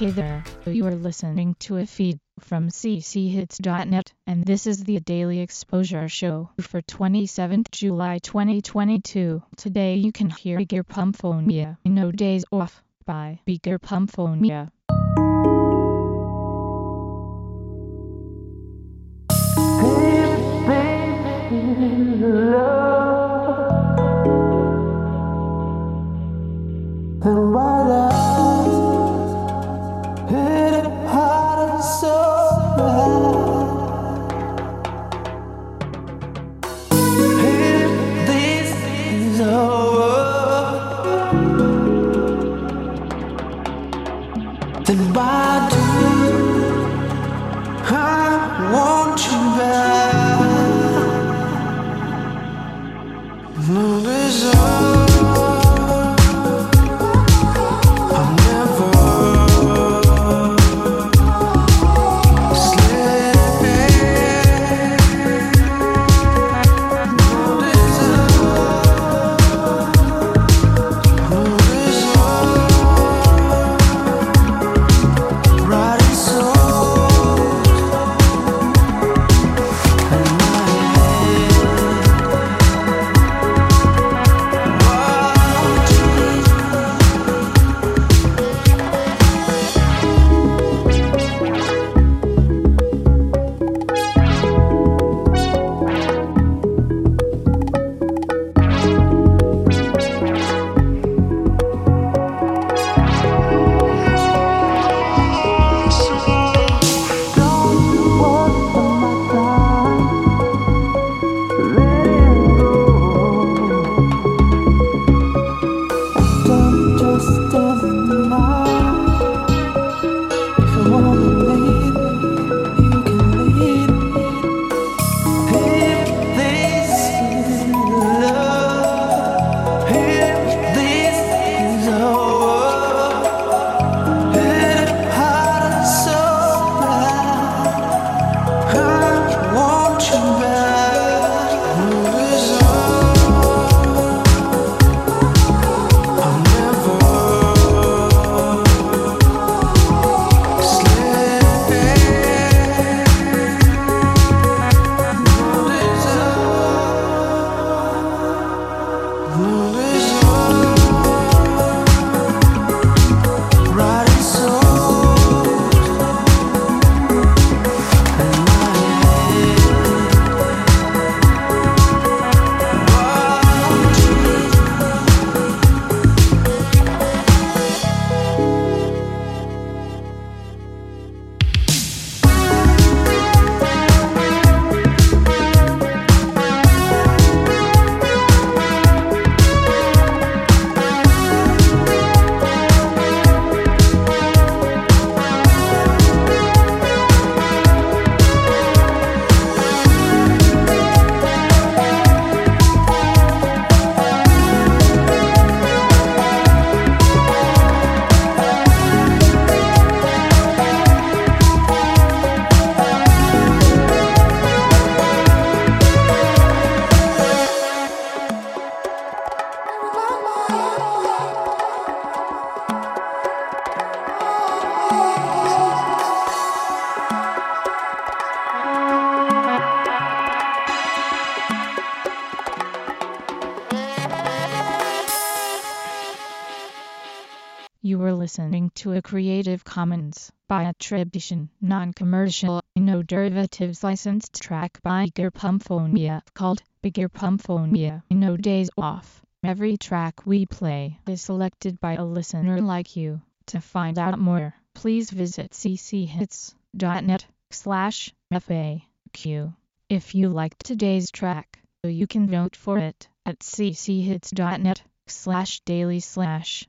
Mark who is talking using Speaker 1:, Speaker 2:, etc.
Speaker 1: Hey there, you are listening to a feed from cchits.net, and this is the Daily Exposure Show for 27th July 2022. Today you can hear Gear Pumphonia, No Days Off, by Beaker Pumphonia.
Speaker 2: Then why do I want you back? No desire. Desire.
Speaker 1: Listening to a Creative Commons by attribution, non-commercial, no derivatives licensed track by Gear Pumphonia called Bigger Pumphonia No Days Off. Every track we play is selected by a listener like you. To find out more, please visit cchits.net slash FAQ. If you liked today's track, you can vote for it at cchits.net slash daily slash